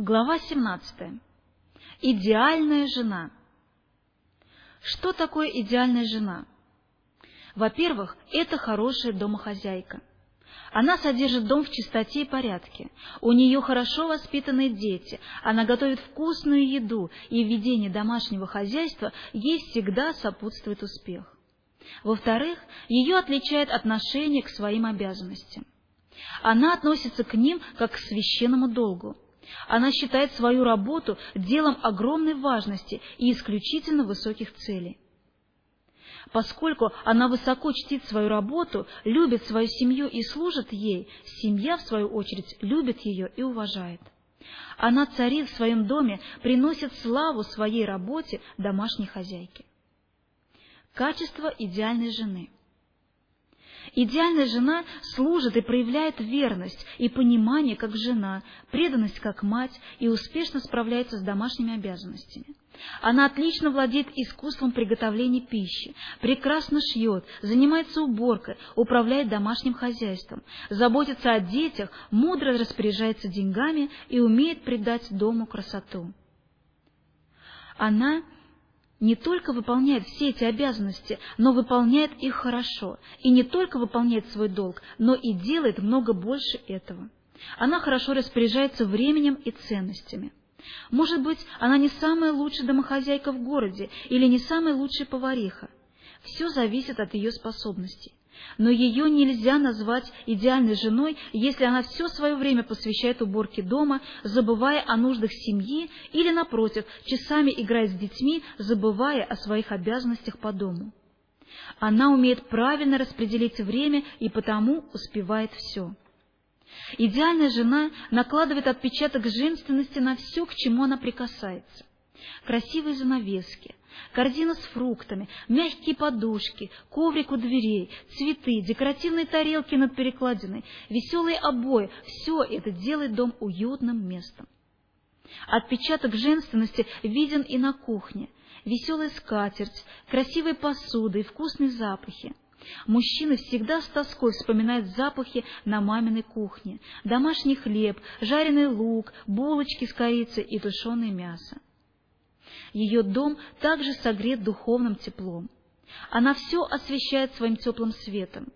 Глава 17. Идеальная жена. Что такое идеальная жена? Во-первых, это хорошая домохозяйка. Она содержит дом в чистоте и порядке. У нее хорошо воспитанные дети. Она готовит вкусную еду, и в домашнего хозяйства ей всегда сопутствует успех. Во-вторых, ее отличает отношение к своим обязанностям. Она относится к ним как к священному долгу. Она считает свою работу делом огромной важности и исключительно высоких целей. Поскольку она высоко чтит свою работу, любит свою семью и служит ей, семья, в свою очередь, любит ее и уважает. Она царит в своем доме, приносит славу своей работе домашней хозяйки. Качество идеальной жены – Идеальная жена служит и проявляет верность и понимание как жена, преданность как мать и успешно справляется с домашними обязанностями. Она отлично владеет искусством приготовления пищи, прекрасно шьет, занимается уборкой, управляет домашним хозяйством, заботится о детях, мудро распоряжается деньгами и умеет придать дому красоту. Она не только выполняет все эти обязанности, но выполняет их хорошо, и не только выполняет свой долг, но и делает много больше этого. Она хорошо распоряжается временем и ценностями. Может быть, она не самая лучшая домохозяйка в городе или не самая лучшая повариха. Все зависит от ее способностей. Но ее нельзя назвать идеальной женой, если она все свое время посвящает уборке дома, забывая о нуждах семьи, или, напротив, часами играет с детьми, забывая о своих обязанностях по дому. Она умеет правильно распределить время и потому успевает все. Идеальная жена накладывает отпечаток женственности на все, к чему она прикасается. Красивые занавески, корзина с фруктами, мягкие подушки, коврик у дверей, цветы, декоративные тарелки над перекладиной, веселые обои – все это делает дом уютным местом. Отпечаток женственности виден и на кухне. Веселая скатерть, красивые посуды и вкусные запахи. Мужчины всегда с тоской вспоминают запахи на маминой кухне. Домашний хлеб, жареный лук, булочки с корицей и тушеное мясо. Ее дом также согрет духовным теплом. Она все освещает своим теплым светом.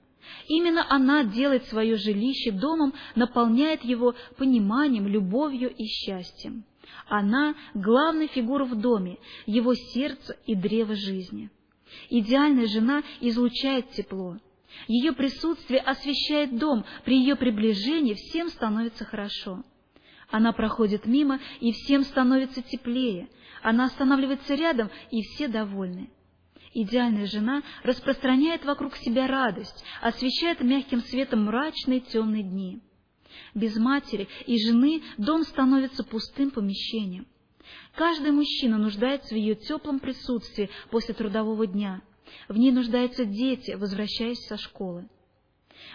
Именно она делает свое жилище домом, наполняет его пониманием, любовью и счастьем. Она – главная фигура в доме, его сердце и древо жизни. Идеальная жена излучает тепло. Ее присутствие освещает дом, при ее приближении всем становится хорошо. Она проходит мимо, и всем становится теплее. Она останавливается рядом, и все довольны. Идеальная жена распространяет вокруг себя радость, освещает мягким светом мрачные темные дни. Без матери и жены дом становится пустым помещением. Каждый мужчина нуждается в ее теплом присутствии после трудового дня. В ней нуждаются дети, возвращаясь со школы.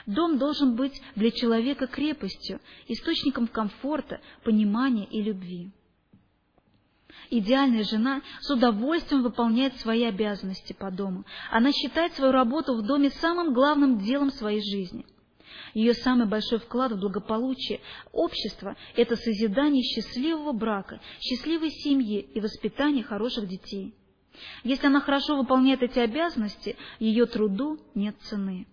Дом должен быть для человека крепостью, источником комфорта, понимания и любви. Идеальная жена с удовольствием выполняет свои обязанности по дому. Она считает свою работу в доме самым главным делом своей жизни. Ее самый большой вклад в благополучие общества – это созидание счастливого брака, счастливой семьи и воспитание хороших детей. Если она хорошо выполняет эти обязанности, ее труду нет цены.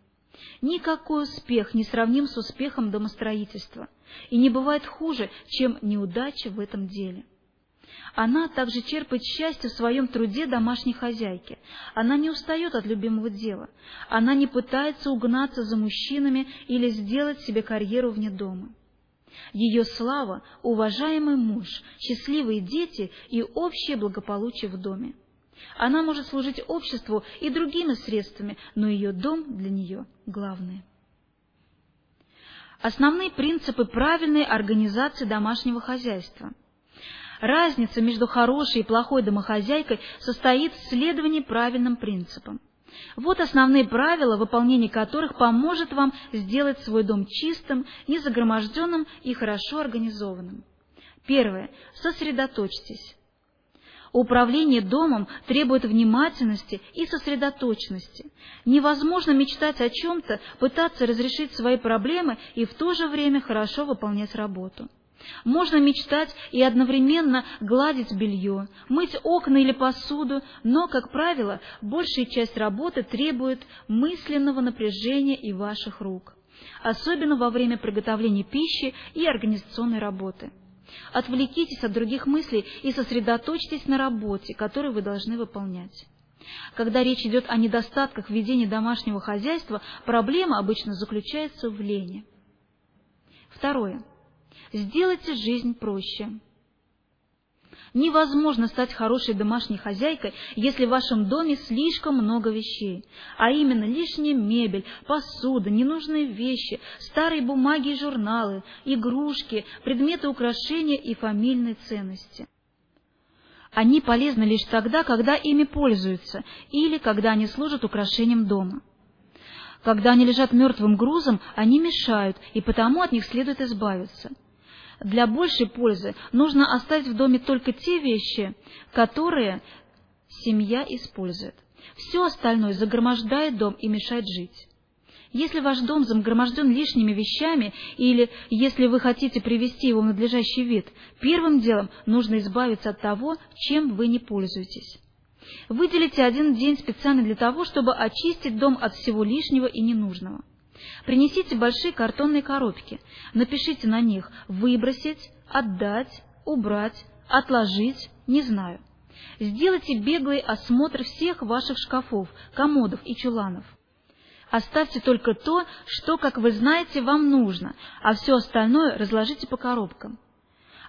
Никакой успех не сравним с успехом домостроительства, и не бывает хуже, чем неудача в этом деле. Она также черпает счастье в своем труде домашней хозяйки. Она не устает от любимого дела. Она не пытается угнаться за мужчинами или сделать себе карьеру вне дома. Ее слава – уважаемый муж, счастливые дети и общее благополучие в доме. Она может служить обществу и другими средствами, но ее дом для нее главное. Основные принципы правильной организации домашнего хозяйства. Разница между хорошей и плохой домохозяйкой состоит в следовании правильным принципам. Вот основные правила, выполнение которых поможет вам сделать свой дом чистым, незагроможденным и хорошо организованным. Первое. Сосредоточьтесь. Управление домом требует внимательности и сосредоточенности. Невозможно мечтать о чем-то, пытаться разрешить свои проблемы и в то же время хорошо выполнять работу. Можно мечтать и одновременно гладить белье, мыть окна или посуду, но, как правило, большая часть работы требует мысленного напряжения и ваших рук, особенно во время приготовления пищи и организационной работы. Отвлекитесь от других мыслей и сосредоточьтесь на работе, которую вы должны выполнять. Когда речь идет о недостатках в ведении домашнего хозяйства, проблема обычно заключается в лени. Второе. Сделайте жизнь проще. Невозможно стать хорошей домашней хозяйкой, если в вашем доме слишком много вещей, а именно лишняя мебель, посуда, ненужные вещи, старые бумаги и журналы, игрушки, предметы украшения и фамильные ценности. Они полезны лишь тогда, когда ими пользуются или когда они служат украшением дома. Когда они лежат мертвым грузом, они мешают, и потому от них следует избавиться – для большей пользы нужно оставить в доме только те вещи, которые семья использует. Все остальное загромождает дом и мешает жить. Если ваш дом загроможден лишними вещами, или если вы хотите привести его в надлежащий вид, первым делом нужно избавиться от того, чем вы не пользуетесь. Выделите один день специально для того, чтобы очистить дом от всего лишнего и ненужного. Принесите большие картонные коробки, напишите на них «выбросить», «отдать», «убрать», «отложить», «не знаю». Сделайте беглый осмотр всех ваших шкафов, комодов и чуланов. Оставьте только то, что, как вы знаете, вам нужно, а все остальное разложите по коробкам.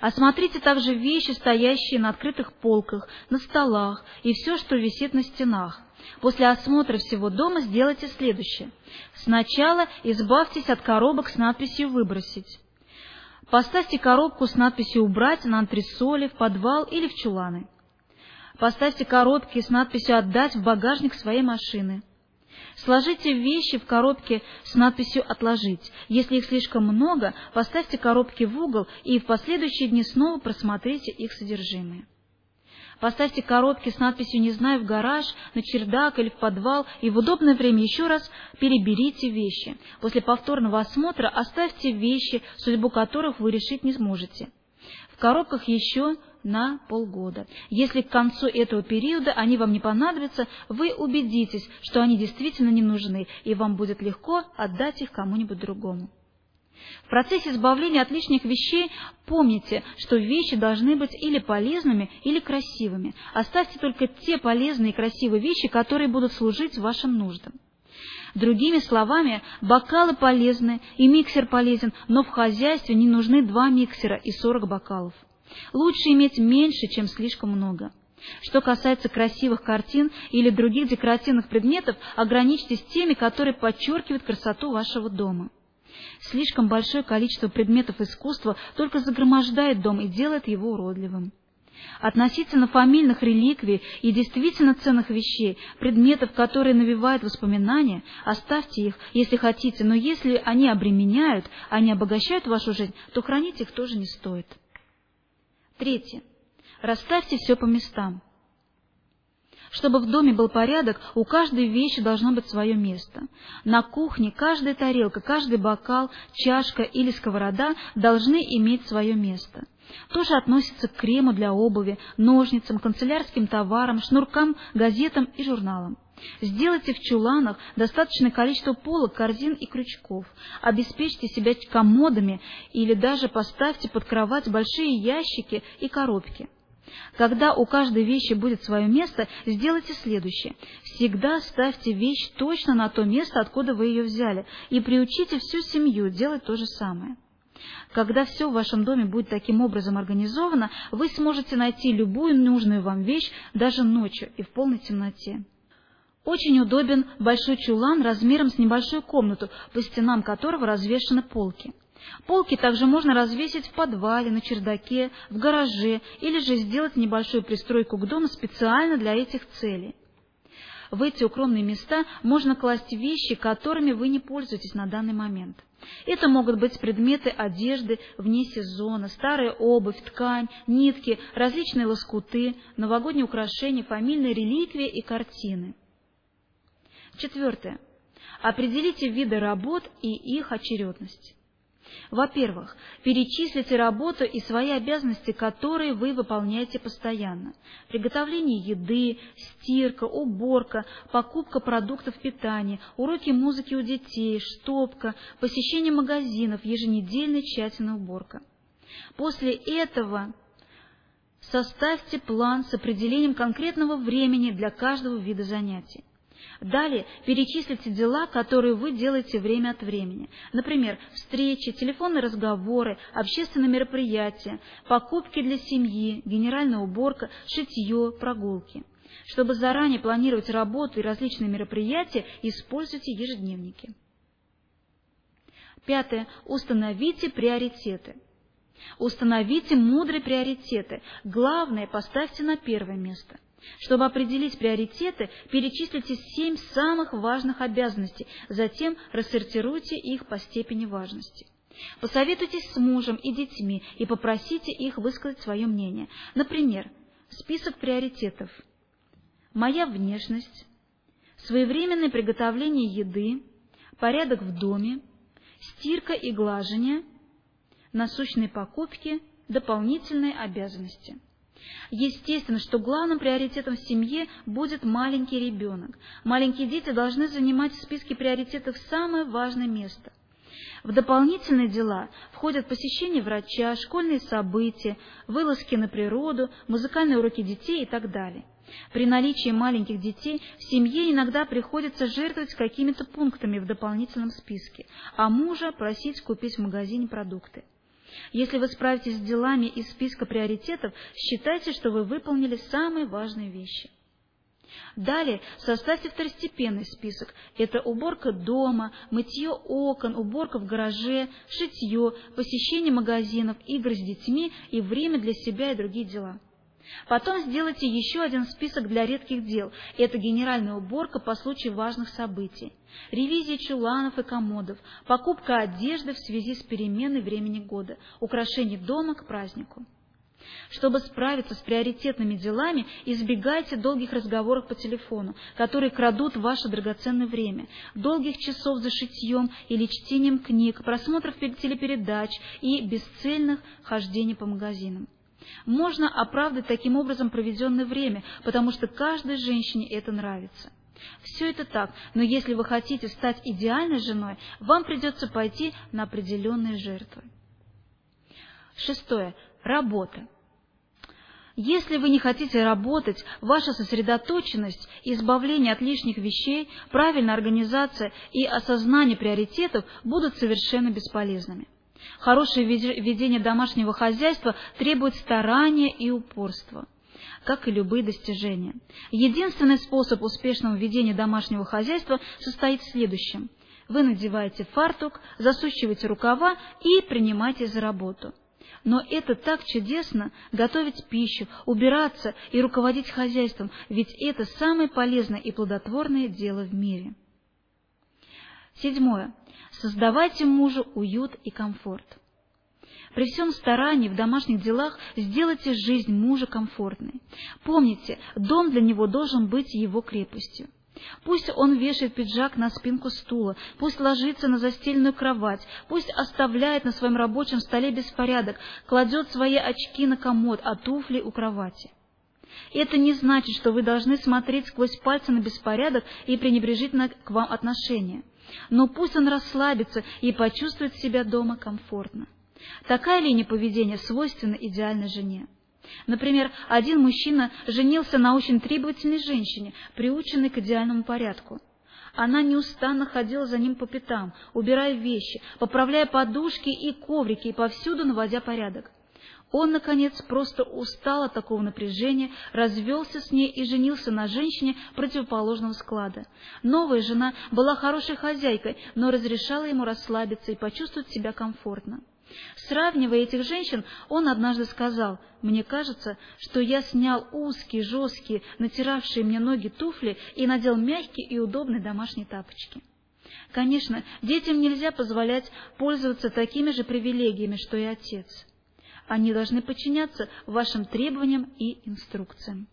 Осмотрите также вещи, стоящие на открытых полках, на столах и все, что висит на стенах. После осмотра всего дома сделайте следующее. Сначала избавьтесь от коробок с надписью «Выбросить». Поставьте коробку с надписью «Убрать» на антресоли, в подвал или в чуланы. Поставьте коробки с надписью «Отдать» в багажник своей машины. Сложите вещи в коробке с надписью «Отложить». Если их слишком много, поставьте коробки в угол и в последующие дни снова просмотрите их содержимое. Поставьте коробки с надписью «Не знаю» в гараж, на чердак или в подвал, и в удобное время еще раз переберите вещи. После повторного осмотра оставьте вещи, судьбу которых вы решить не сможете. В коробках еще на полгода. Если к концу этого периода они вам не понадобятся, вы убедитесь, что они действительно не нужны, и вам будет легко отдать их кому-нибудь другому. В процессе избавления от лишних вещей помните, что вещи должны быть или полезными, или красивыми. Оставьте только те полезные и красивые вещи, которые будут служить вашим нуждам. Другими словами, бокалы полезны и миксер полезен, но в хозяйстве не нужны два миксера и сорок бокалов. Лучше иметь меньше, чем слишком много. Что касается красивых картин или других декоративных предметов, ограничьтесь теми, которые подчеркивают красоту вашего дома. Слишком большое количество предметов искусства только загромождает дом и делает его уродливым. Относительно фамильных реликвий и действительно ценных вещей, предметов, которые навевают воспоминания, оставьте их, если хотите, но если они обременяют, а не обогащают вашу жизнь, то хранить их тоже не стоит. Третье. Расставьте все по местам. Чтобы в доме был порядок, у каждой вещи должно быть свое место. На кухне каждая тарелка, каждый бокал, чашка или сковорода должны иметь свое место. То же относится к крему для обуви, ножницам, канцелярским товарам, шнуркам, газетам и журналам. Сделайте в чуланах достаточное количество полок, корзин и крючков. Обеспечьте себя комодами или даже поставьте под кровать большие ящики и коробки. Когда у каждой вещи будет свое место, сделайте следующее. Всегда ставьте вещь точно на то место, откуда вы ее взяли, и приучите всю семью делать то же самое. Когда все в вашем доме будет таким образом организовано, вы сможете найти любую нужную вам вещь даже ночью и в полной темноте. Очень удобен большой чулан размером с небольшую комнату, по стенам которого развешаны полки. Полки также можно развесить в подвале, на чердаке, в гараже или же сделать небольшую пристройку к дому специально для этих целей. В эти укромные места можно класть вещи, которыми вы не пользуетесь на данный момент. Это могут быть предметы одежды вне сезона, старая обувь, ткань, нитки, различные лоскуты, новогодние украшения, фамильные реликвии и картины. Четвертое. Определите виды работ и их очередность. Во-первых, перечислите работу и свои обязанности, которые вы выполняете постоянно. Приготовление еды, стирка, уборка, покупка продуктов питания, уроки музыки у детей, штопка, посещение магазинов, еженедельная тщательная уборка. После этого составьте план с определением конкретного времени для каждого вида занятий. Далее перечислите дела, которые вы делаете время от времени. Например, встречи, телефонные разговоры, общественные мероприятия, покупки для семьи, генеральная уборка, шитье, прогулки. Чтобы заранее планировать работу и различные мероприятия, используйте ежедневники. Пятое. Установите приоритеты. Установите мудрые приоритеты. Главное поставьте на первое место. Чтобы определить приоритеты, перечислите семь самых важных обязанностей, затем рассортируйте их по степени важности. Посоветуйтесь с мужем и детьми и попросите их высказать свое мнение. Например, список приоритетов. Моя внешность, своевременное приготовление еды, порядок в доме, стирка и глажение, насущные покупки, дополнительные обязанности. Естественно, что главным приоритетом в семье будет маленький ребенок. Маленькие дети должны занимать в списке приоритетов самое важное место. В дополнительные дела входят посещение врача, школьные события, вылазки на природу, музыкальные уроки детей и так далее. При наличии маленьких детей в семье иногда приходится жертвовать какими-то пунктами в дополнительном списке, а мужа просить купить в магазине продукты. Если вы справитесь с делами из списка приоритетов, считайте, что вы выполнили самые важные вещи. Далее составьте второстепенный список. Это уборка дома, мытье окон, уборка в гараже, шитье, посещение магазинов, игры с детьми и время для себя и другие дела. Потом сделайте еще один список для редких дел. Это генеральная уборка по случаю важных событий, ревизия чуланов и комодов, покупка одежды в связи с переменой времени года, украшение дома к празднику. Чтобы справиться с приоритетными делами, избегайте долгих разговоров по телефону, которые крадут ваше драгоценное время, долгих часов за шитьем или чтением книг, просмотров телепередач и бесцельных хождений по магазинам. Можно оправдать таким образом проведенное время, потому что каждой женщине это нравится. Все это так, но если вы хотите стать идеальной женой, вам придется пойти на определенные жертвы. Шестое. Работа. Если вы не хотите работать, ваша сосредоточенность, избавление от лишних вещей, правильная организация и осознание приоритетов будут совершенно бесполезными. Хорошее ведение домашнего хозяйства требует старания и упорства, как и любые достижения. Единственный способ успешного ведения домашнего хозяйства состоит в следующем. Вы надеваете фартук, засучиваете рукава и принимаетесь за работу. Но это так чудесно – готовить пищу, убираться и руководить хозяйством, ведь это самое полезное и плодотворное дело в мире. Седьмое. Создавайте мужу уют и комфорт. При всем старании в домашних делах сделайте жизнь мужа комфортной. Помните, дом для него должен быть его крепостью. Пусть он вешает пиджак на спинку стула, пусть ложится на застеленную кровать, пусть оставляет на своем рабочем столе беспорядок, кладет свои очки на комод, а туфли у кровати. Это не значит, что вы должны смотреть сквозь пальцы на беспорядок и пренебрежительно к вам отношение но пусть он расслабится и почувствует себя дома комфортно. Такая линия поведения свойственна идеальной жене. Например, один мужчина женился на очень требовательной женщине, приученной к идеальному порядку. Она неустанно ходила за ним по пятам, убирая вещи, поправляя подушки и коврики и повсюду наводя порядок. Он, наконец, просто устал от такого напряжения, развелся с ней и женился на женщине противоположного склада. Новая жена была хорошей хозяйкой, но разрешала ему расслабиться и почувствовать себя комфортно. Сравнивая этих женщин, он однажды сказал, «Мне кажется, что я снял узкие, жесткие, натиравшие мне ноги туфли и надел мягкие и удобные домашние тапочки». Конечно, детям нельзя позволять пользоваться такими же привилегиями, что и отец. Они должны подчиняться вашим требованиям и инструкциям.